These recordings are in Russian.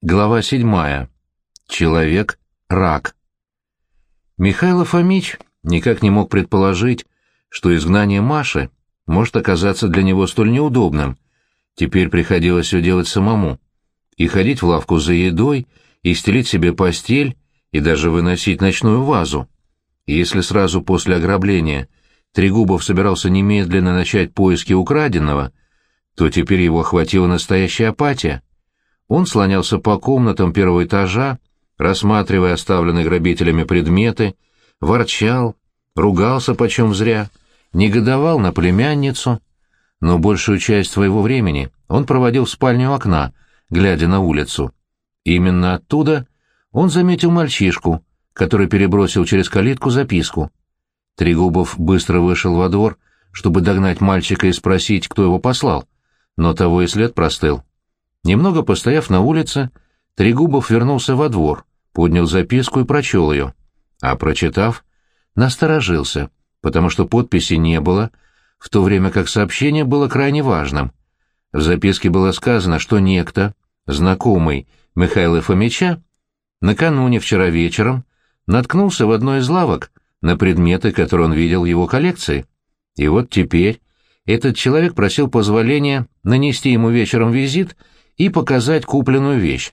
Глава седьмая. Человек-рак. Михаил Фомич никак не мог предположить, что изгнание Маши может оказаться для него столь неудобным. Теперь приходилось все делать самому. И ходить в лавку за едой, и стелить себе постель, и даже выносить ночную вазу. И если сразу после ограбления Трегубов собирался немедленно начать поиски украденного, то теперь его охватила настоящая апатия — он слонялся по комнатам первого этажа, рассматривая оставленные грабителями предметы, ворчал, ругался почем зря, негодовал на племянницу, но большую часть своего времени он проводил в спальне у окна, глядя на улицу. Именно оттуда он заметил мальчишку, который перебросил через калитку записку. Трегубов быстро вышел во двор, чтобы догнать мальчика и спросить, кто его послал, но того и след простыл. Немного постояв на улице, Трегубов вернулся во двор, поднял записку и прочел ее. А прочитав, насторожился, потому что подписи не было, в то время как сообщение было крайне важным. В записке было сказано, что некто, знакомый Михаила Фомича, накануне вчера вечером наткнулся в одной из лавок на предметы, которые он видел в его коллекции. И вот теперь этот человек просил позволения нанести ему вечером визит и показать купленную вещь.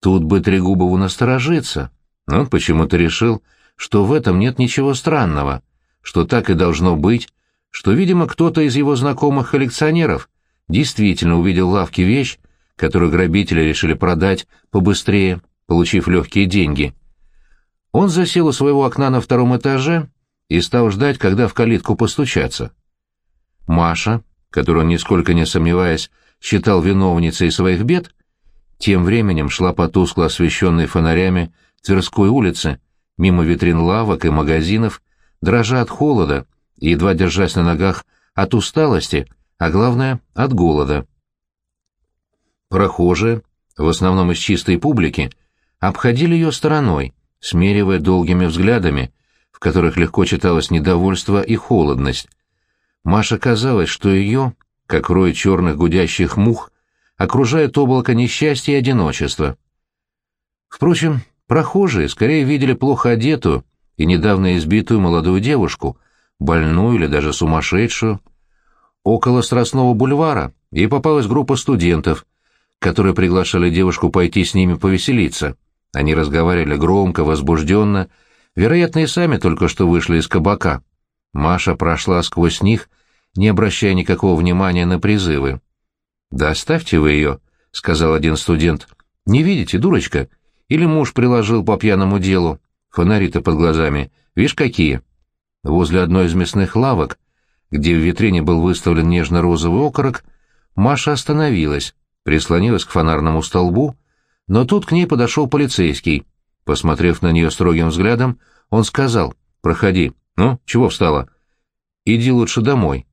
Тут бы Трегубову насторожиться, но он почему-то решил, что в этом нет ничего странного, что так и должно быть, что, видимо, кто-то из его знакомых коллекционеров действительно увидел в лавке вещь, которую грабители решили продать побыстрее, получив легкие деньги. Он засел у своего окна на втором этаже и стал ждать, когда в калитку постучаться. Маша, которую, нисколько не сомневаясь, считал виновницей своих бед, тем временем шла по тускло освещенной фонарями Тверской улице, мимо витрин лавок и магазинов, дрожа от холода едва держась на ногах от усталости, а главное — от голода. Прохожие, в основном из чистой публики, обходили ее стороной, смеривая долгими взглядами, в которых легко читалось недовольство и холодность. Маша казалось, что ее как рой черных гудящих мух, окружает облако несчастья и одиночества. Впрочем, прохожие скорее видели плохо одетую и недавно избитую молодую девушку, больную или даже сумасшедшую. Около Страстного бульвара ей попалась группа студентов, которые приглашали девушку пойти с ними повеселиться. Они разговаривали громко, возбужденно, вероятно, и сами только что вышли из кабака. Маша прошла сквозь них, не обращая никакого внимания на призывы. «Да оставьте вы ее», — сказал один студент. «Не видите, дурочка? Или муж приложил по пьяному делу? Фонари-то под глазами. Видишь, какие?» Возле одной из мясных лавок, где в витрине был выставлен нежно-розовый окорок, Маша остановилась, прислонилась к фонарному столбу, но тут к ней подошел полицейский. Посмотрев на нее строгим взглядом, он сказал, «Проходи. Ну, чего встала? Иди лучше домой.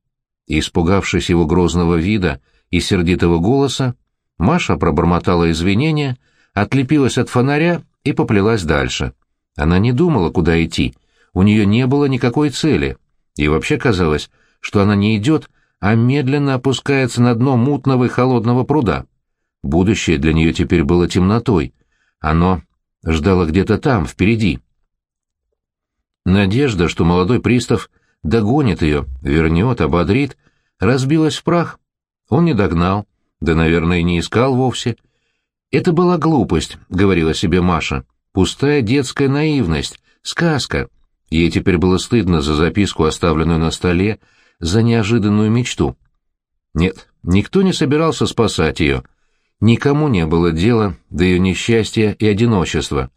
Испугавшись его грозного вида и сердитого голоса, Маша пробормотала извинения, отлепилась от фонаря и поплелась дальше. Она не думала, куда идти, у нее не было никакой цели, и вообще казалось, что она не идет, а медленно опускается на дно мутного и холодного пруда. Будущее для нее теперь было темнотой. Оно ждало где-то там, впереди. Надежда, что молодой пристав догонит ее, вернет, ободрит, разбилась в прах. Он не догнал, да, наверное, не искал вовсе. Это была глупость, — говорила себе Маша, — пустая детская наивность, сказка. Ей теперь было стыдно за записку, оставленную на столе, за неожиданную мечту. Нет, никто не собирался спасать ее. Никому не было дела до ее несчастья и одиночества.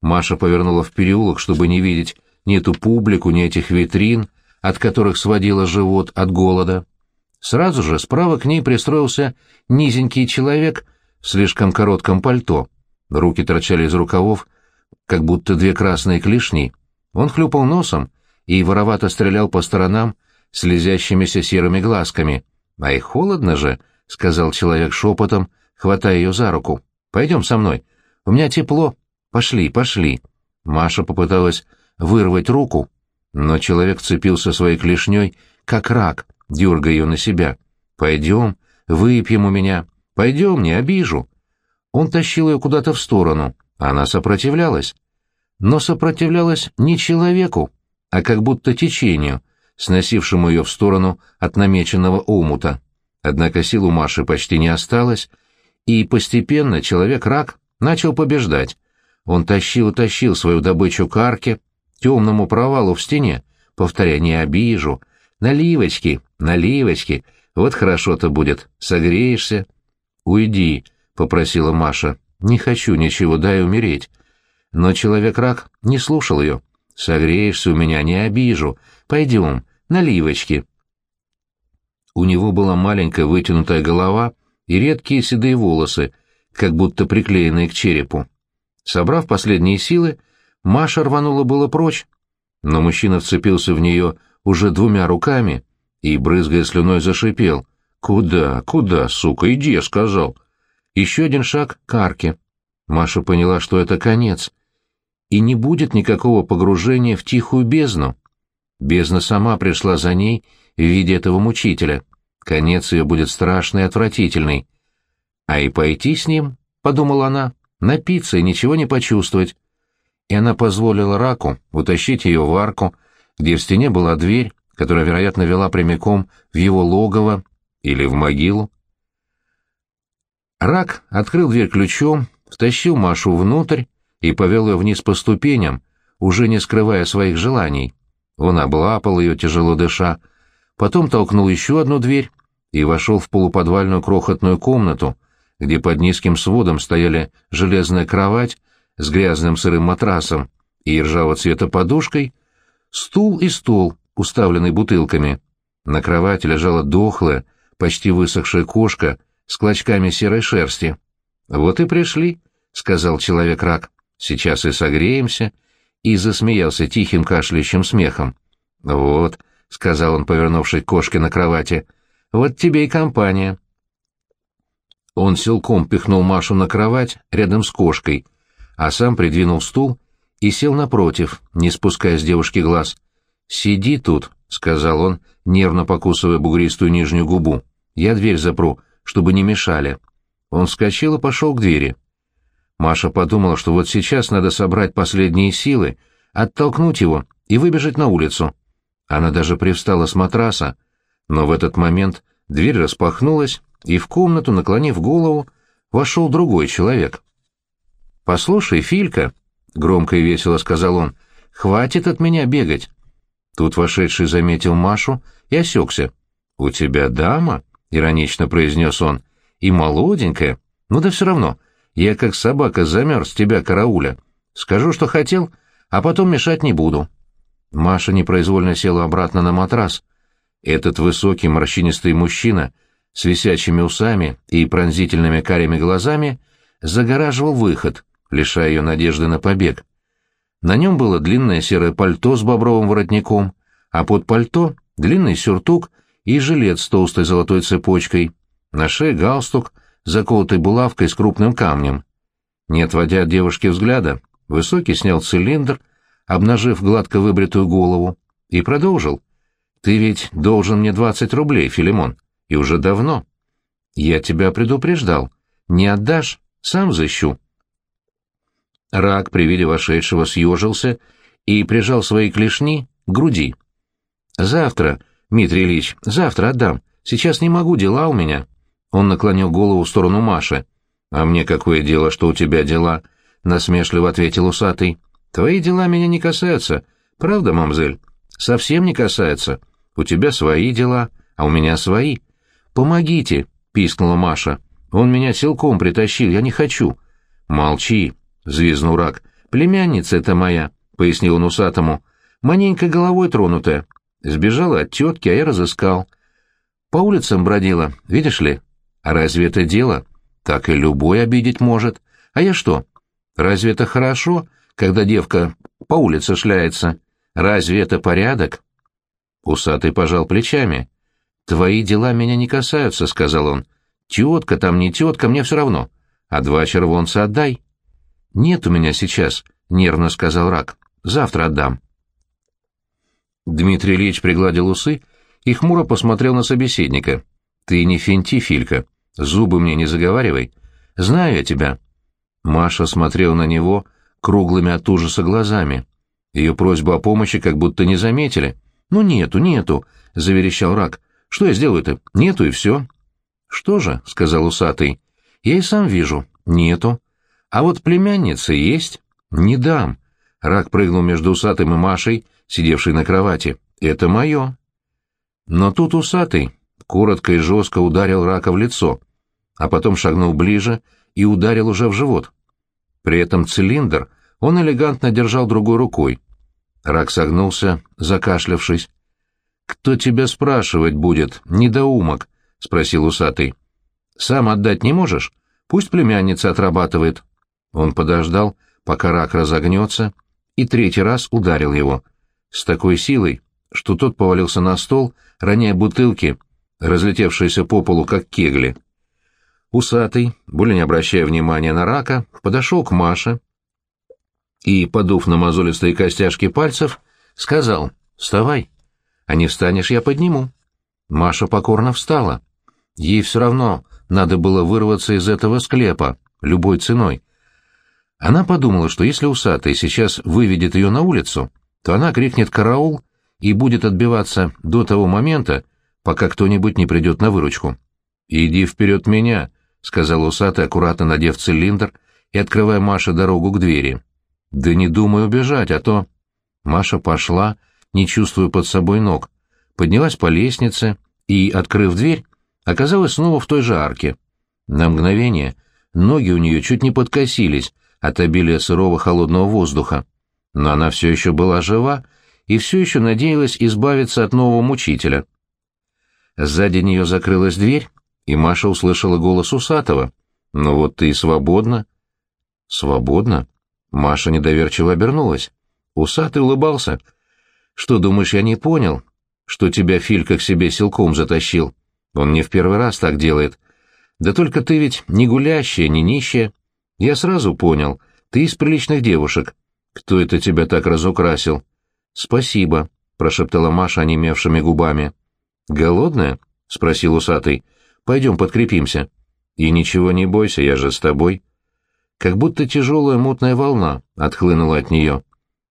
Маша повернула в переулок, чтобы не видеть ни эту публику, ни этих витрин, от которых сводила живот от голода. Сразу же справа к ней пристроился низенький человек в слишком коротком пальто. Руки торчали из рукавов, как будто две красные клешни. Он хлюпал носом и воровато стрелял по сторонам слезящимися серыми глазками. «А холодно же», — сказал человек шепотом, хватая ее за руку. «Пойдем со мной. У меня тепло. Пошли, пошли». Маша попыталась вырвать руку, но человек цепился своей клешней, как рак, дергая ее на себя. «Пойдем, выпьем у меня. Пойдем, не обижу». Он тащил ее куда-то в сторону, она сопротивлялась. Но сопротивлялась не человеку, а как будто течению, сносившему ее в сторону от намеченного омута. Однако сил у Маши почти не осталось, и постепенно человек-рак начал побеждать. Он тащил тащил свою добычу к арке, темному провалу в стене, повторяя «не обижу», «наливочки, наливочки, вот хорошо-то будет, согреешься». «Уйди», — попросила Маша, — «не хочу ничего, дай умереть». Но человек-рак не слушал ее. «Согреешься у меня, не обижу. Пойдем, наливочки». У него была маленькая вытянутая голова и редкие седые волосы, как будто приклеенные к черепу. Собрав последние силы, Маша рванула было прочь, но мужчина вцепился в нее уже двумя руками и, брызгая слюной, зашипел. «Куда, куда, сука, иди, я сказал!» Еще один шаг к арке. Маша поняла, что это конец, и не будет никакого погружения в тихую бездну. Бездна сама пришла за ней в виде этого мучителя. Конец ее будет страшный и отвратительный. А и пойти с ним, — подумала она, — напиться и ничего не почувствовать. И она позволила раку утащить ее в арку, где в стене была дверь, которая, вероятно, вела прямиком в его логово или в могилу. Рак открыл дверь ключом, втащил Машу внутрь и повел ее вниз по ступеням, уже не скрывая своих желаний. Он облапал ее, тяжело дыша, потом толкнул еще одну дверь и вошел в полуподвальную крохотную комнату, где под низким сводом стояли железная кровать с грязным сырым матрасом и ржавого цвета подушкой, стул и стол, уставленный бутылками. На кровати лежала дохлая, почти высохшая кошка с клочками серой шерсти. «Вот и пришли», — сказал человек-рак. «Сейчас и согреемся», и засмеялся тихим кашляющим смехом. «Вот», — сказал он, повернувшись к кошке на кровати, — «вот тебе и компания». Он силком пихнул Машу на кровать рядом с кошкой, а сам придвинул стул и сел напротив, не спуская с девушки глаз. «Сиди тут», — сказал он, нервно покусывая бугристую нижнюю губу. «Я дверь запру, чтобы не мешали». Он вскочил и пошел к двери. Маша подумала, что вот сейчас надо собрать последние силы, оттолкнуть его и выбежать на улицу. Она даже привстала с матраса, но в этот момент дверь распахнулась, и в комнату, наклонив голову, вошел другой человек. «Послушай, Филька», — громко и весело сказал он, — «хватит от меня бегать». Тут вошедший заметил Машу и осекся. «У тебя дама?» — иронично произнес он. «И молоденькая. Ну да все равно. Я как собака замерз тебя, карауля. Скажу, что хотел, а потом мешать не буду». Маша непроизвольно села обратно на матрас. Этот высокий морщинистый мужчина с висячими усами и пронзительными карими глазами загораживал выход, лишая ее надежды на побег. На нем было длинное серое пальто с бобровым воротником, а под пальто — длинный сюртук и жилет с толстой золотой цепочкой, на шее галстук, заколотый булавкой с крупным камнем. Не отводя от девушки взгляда, Высокий снял цилиндр, обнажив гладко выбритую голову, и продолжил. «Ты ведь должен мне двадцать рублей, Филимон, и уже давно. Я тебя предупреждал. Не отдашь, сам защу». Рак при виде вошедшего съежился и прижал свои клешни к груди. «Завтра, Дмитрий Ильич, завтра отдам. Сейчас не могу, дела у меня». Он наклонил голову в сторону Маши. «А мне какое дело, что у тебя дела?» — насмешливо ответил усатый. Твои дела меня не касаются. Правда, мамзель? Совсем не касается. У тебя свои дела, а у меня свои. Помогите, пискнула Маша. Он меня силком притащил, я не хочу. Молчи, взвизнул рак. Племянница это моя, пояснил он усатому. Маненько головой тронутая. Сбежала от тетки, а я разыскал. По улицам бродила, видишь ли? А разве это дело? Так и любой обидеть может. А я что? Разве это хорошо, когда девка по улице шляется. Разве это порядок?» Усатый пожал плечами. «Твои дела меня не касаются», — сказал он. «Тетка там не тетка, мне все равно. А два червонца отдай». «Нет у меня сейчас», — нервно сказал рак. «Завтра отдам». Дмитрий Ильич пригладил усы и хмуро посмотрел на собеседника. «Ты не финти, Филька. Зубы мне не заговаривай. Знаю я тебя. Маша смотрела на него круглыми от ужаса глазами. Ее просьбу о помощи как будто не заметили. «Ну нету, нету», — заверещал рак. «Что я сделаю-то? Нету и все». «Что же?» — сказал усатый. «Я и сам вижу. Нету. А вот племянница есть?» «Не дам». Рак прыгнул между усатым и Машей, сидевшей на кровати. «Это мое». Но тут усатый коротко и жестко ударил рака в лицо, а потом шагнул ближе и ударил уже в живот. При этом цилиндр он элегантно держал другой рукой. Рак согнулся, закашлявшись. «Кто тебя спрашивать будет, недоумок?» — спросил усатый. «Сам отдать не можешь? Пусть племянница отрабатывает». Он подождал, пока рак разогнется, и третий раз ударил его. С такой силой, что тот повалился на стол, роняя бутылки, разлетевшиеся по полу, как кегли. Усатый, более не обращая внимания на рака, подошел к Маше и, подув на мозолистые костяшки пальцев, сказал «Вставай, а не встанешь, я подниму». Маша покорно встала. Ей все равно надо было вырваться из этого склепа, любой ценой. Она подумала, что если усатый сейчас выведет ее на улицу, то она крикнет «караул» и будет отбиваться до того момента, пока кто-нибудь не придет на выручку. «Иди вперед меня», — сказал усатый, аккуратно надев цилиндр и открывая Маше дорогу к двери. «Да не думай убежать, а то...» Маша пошла, не чувствуя под собой ног, поднялась по лестнице и, открыв дверь, оказалась снова в той же арке. На мгновение ноги у нее чуть не подкосились от обилия сырого холодного воздуха, но она все еще была жива и все еще надеялась избавиться от нового мучителя. Сзади нее закрылась дверь, и Маша услышала голос Усатого. «Ну вот ты и свободна». «Свободна?» Маша недоверчиво обернулась. Усатый улыбался. «Что, думаешь, я не понял, что тебя Филька к себе силком затащил? Он не в первый раз так делает. Да только ты ведь не гулящая, не нищая. Я сразу понял, ты из приличных девушек. Кто это тебя так разукрасил?» «Спасибо», — прошептала Маша онемевшими губами. «Голодная?» — спросил усатый. Пойдем подкрепимся. И ничего не бойся, я же с тобой. Как будто тяжелая мутная волна отхлынула от нее.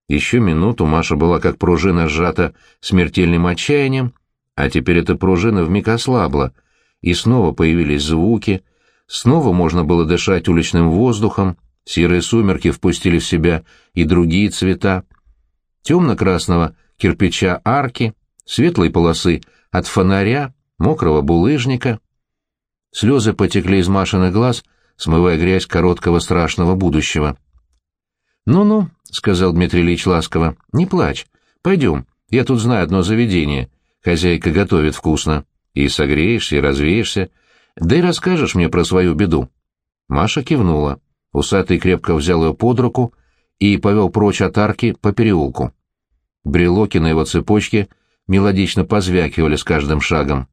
Еще минуту Маша была как пружина сжата смертельным отчаянием, а теперь эта пружина вмиг ослабла, и снова появились звуки, снова можно было дышать уличным воздухом, серые сумерки впустили в себя и другие цвета. Темно-красного кирпича арки, светлой полосы от фонаря, мокрого булыжника — Слезы потекли из Машиных глаз, смывая грязь короткого страшного будущего. «Ну-ну», — сказал Дмитрий Ильич ласково, — «не плачь. Пойдем, я тут знаю одно заведение. Хозяйка готовит вкусно. И согреешься, и развеешься. Да и расскажешь мне про свою беду». Маша кивнула. Усатый крепко взял ее под руку и повел прочь от арки по переулку. Брелоки на его цепочке мелодично позвякивали с каждым шагом.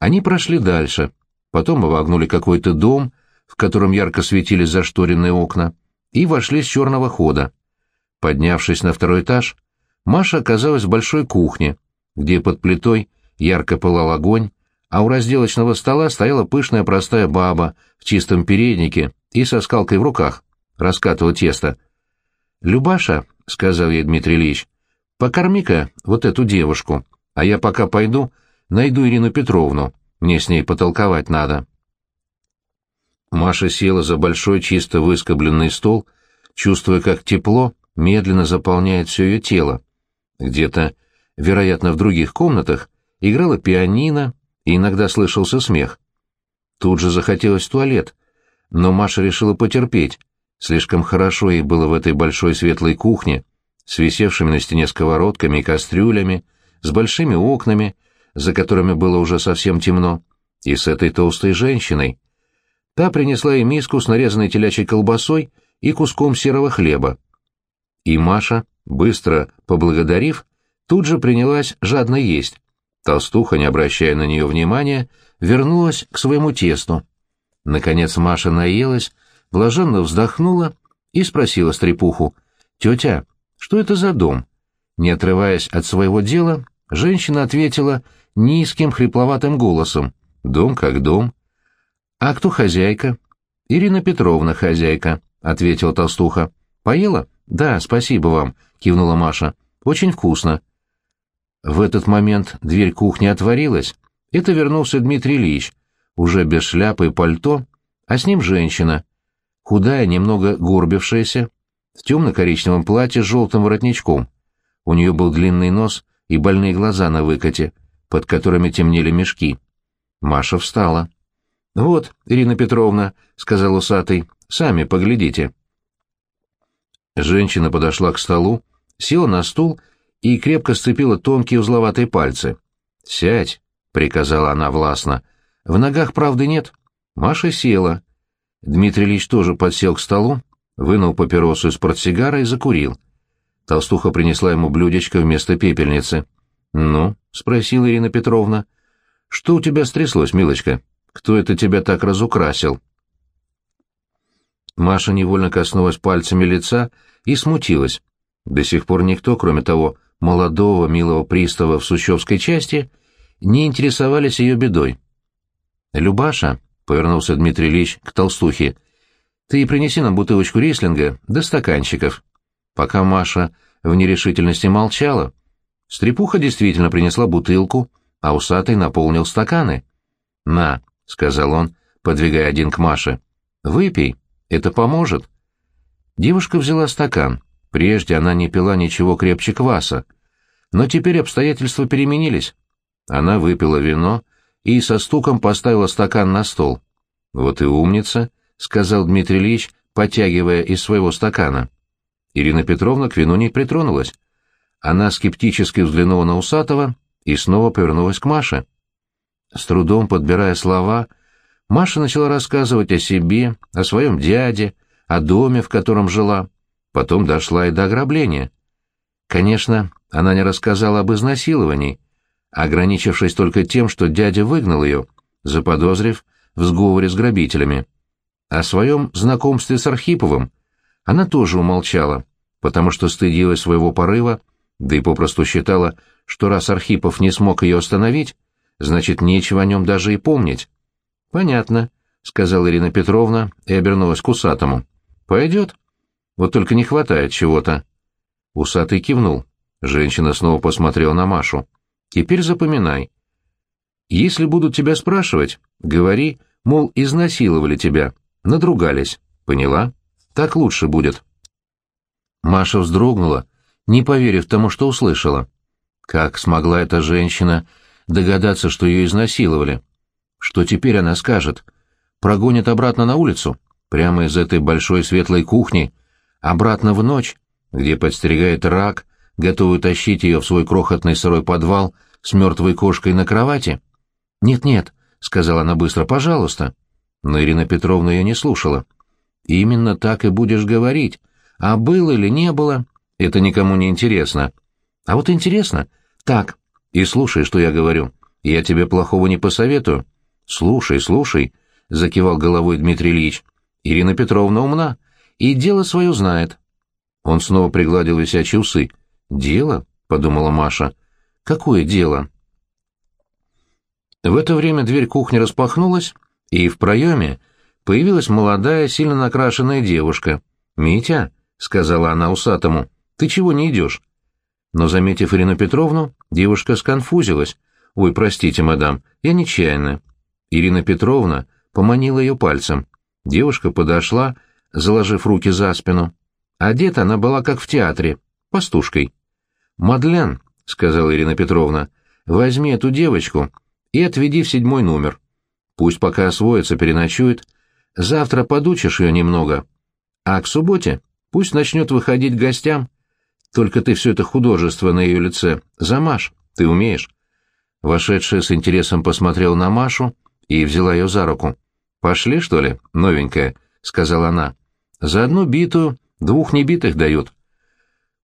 Они прошли дальше, потом обогнули какой-то дом, в котором ярко светились зашторенные окна, и вошли с черного хода. Поднявшись на второй этаж, Маша оказалась в большой кухне, где под плитой ярко пылал огонь, а у разделочного стола стояла пышная простая баба в чистом переднике и со скалкой в руках, раскатывала тесто. «Любаша», — сказал ей Дмитрий Ильич, — «покорми-ка вот эту девушку, а я пока пойду найду Ирину Петровну, мне с ней потолковать надо. Маша села за большой чисто выскобленный стол, чувствуя, как тепло медленно заполняет все ее тело. Где-то, вероятно, в других комнатах играла пианино, и иногда слышался смех. Тут же захотелось в туалет, но Маша решила потерпеть. Слишком хорошо ей было в этой большой светлой кухне, с висевшими на стене сковородками и кастрюлями, с большими окнами, за которыми было уже совсем темно, и с этой толстой женщиной. Та принесла ей миску с нарезанной телячьей колбасой и куском серого хлеба. И Маша, быстро поблагодарив, тут же принялась жадно есть. Толстуха, не обращая на нее внимания, вернулась к своему тесту. Наконец Маша наелась, блаженно вздохнула и спросила стрепуху, «Тетя, что это за дом?» Не отрываясь от своего дела, женщина ответила низким хрипловатым голосом. Дом как дом. А кто хозяйка? Ирина Петровна хозяйка, ответила толстуха. «Поела?» «Да, спасибо вам», — кивнула Маша. «Очень вкусно». В этот момент дверь кухни отворилась. Это вернулся Дмитрий Ильич, уже без шляпы и пальто, а с ним женщина, худая, немного горбившаяся, в темно-коричневом платье с желтым воротничком. У нее был длинный нос и больные глаза на выкате, под которыми темнели мешки. Маша встала. «Вот, Ирина Петровна», — сказал усатый, — «сами поглядите». Женщина подошла к столу, села на стул и крепко сцепила тонкие узловатые пальцы. «Сядь», — приказала она властно. «В ногах правды нет». Маша села. Дмитрий Ильич тоже подсел к столу, вынул папиросу из портсигара и закурил. Толстуха принесла ему блюдечко вместо пепельницы. «Ну?» — спросила Ирина Петровна. «Что у тебя стряслось, милочка? Кто это тебя так разукрасил?» Маша невольно коснулась пальцами лица и смутилась. До сих пор никто, кроме того молодого милого пристава в Сущевской части, не интересовались ее бедой. «Любаша», — повернулся Дмитрий Ильич к толстухе, — «ты принеси нам бутылочку рислинга до стаканчиков». Пока Маша в нерешительности молчала, стрепуха действительно принесла бутылку, а усатый наполнил стаканы. «На», — сказал он, подвигая один к Маше, — «выпей». Это поможет. Девушка взяла стакан. Прежде она не пила ничего крепче кваса. Но теперь обстоятельства переменились. Она выпила вино и со стуком поставила стакан на стол. «Вот и умница», — сказал Дмитрий Ильич, потягивая из своего стакана. Ирина Петровна к вину не притронулась. Она скептически взглянула на Усатого и снова повернулась к Маше. С трудом подбирая слова, — Маша начала рассказывать о себе, о своем дяде, о доме, в котором жила. Потом дошла и до ограбления. Конечно, она не рассказала об изнасиловании, ограничившись только тем, что дядя выгнал ее, заподозрив в сговоре с грабителями. О своем знакомстве с Архиповым она тоже умолчала, потому что стыдилась своего порыва, да и попросту считала, что раз Архипов не смог ее остановить, значит, нечего о нем даже и помнить. «Понятно», — сказала Ирина Петровна и обернулась к усатому. «Пойдет? Вот только не хватает чего-то». Усатый кивнул. Женщина снова посмотрела на Машу. «Теперь запоминай. Если будут тебя спрашивать, говори, мол, изнасиловали тебя, надругались. Поняла? Так лучше будет». Маша вздрогнула, не поверив тому, что услышала. Как смогла эта женщина догадаться, что ее изнасиловали? Что теперь она скажет? Прогонит обратно на улицу? Прямо из этой большой светлой кухни? Обратно в ночь, где подстерегает рак, готовый тащить ее в свой крохотный сырой подвал с мертвой кошкой на кровати? «Нет-нет», — сказала она быстро, — «пожалуйста». Но Ирина Петровна ее не слушала. «Именно так и будешь говорить. А было или не было, это никому не интересно. А вот интересно. Так, и слушай, что я говорю. Я тебе плохого не посоветую. «Слушай, слушай», — закивал головой Дмитрий Ильич, — «Ирина Петровна умна и дело свое знает». Он снова пригладил висячие усы. «Дело?» — подумала Маша. «Какое дело?» В это время дверь кухни распахнулась, и в проеме появилась молодая, сильно накрашенная девушка. «Митя», — сказала она усатому, — «ты чего не идешь?» Но, заметив Ирину Петровну, девушка сконфузилась. «Ой, простите, мадам, я нечаянно». Ирина Петровна поманила ее пальцем. Девушка подошла, заложив руки за спину. Одета она была как в театре, пастушкой. «Мадлен», — сказала Ирина Петровна, — «возьми эту девочку и отведи в седьмой номер. Пусть пока освоится, переночует. Завтра подучишь ее немного. А к субботе пусть начнет выходить гостям. Только ты все это художество на ее лице замажь, ты умеешь». Вошедшая с интересом посмотрела на Машу, и взяла ее за руку. «Пошли, что ли, новенькая?» — сказала она. «За одну битую двух небитых дают».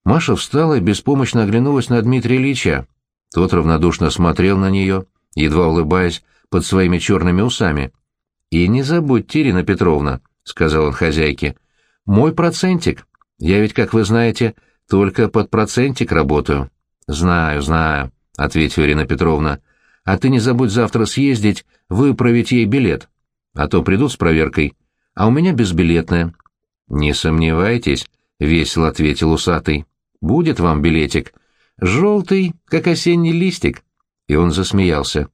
Маша встала и беспомощно оглянулась на Дмитрия Ильича. Тот равнодушно смотрел на нее, едва улыбаясь под своими черными усами. «И не забудьте, Ирина Петровна», — сказал он хозяйке, — «мой процентик. Я ведь, как вы знаете, только под процентик работаю». «Знаю, знаю», — ответила Ирина Петровна. А ты не забудь завтра съездить, выправить ей билет. А то придут с проверкой, а у меня безбилетная. «Не сомневайтесь», — весело ответил усатый. «Будет вам билетик. Желтый, как осенний листик». И он засмеялся.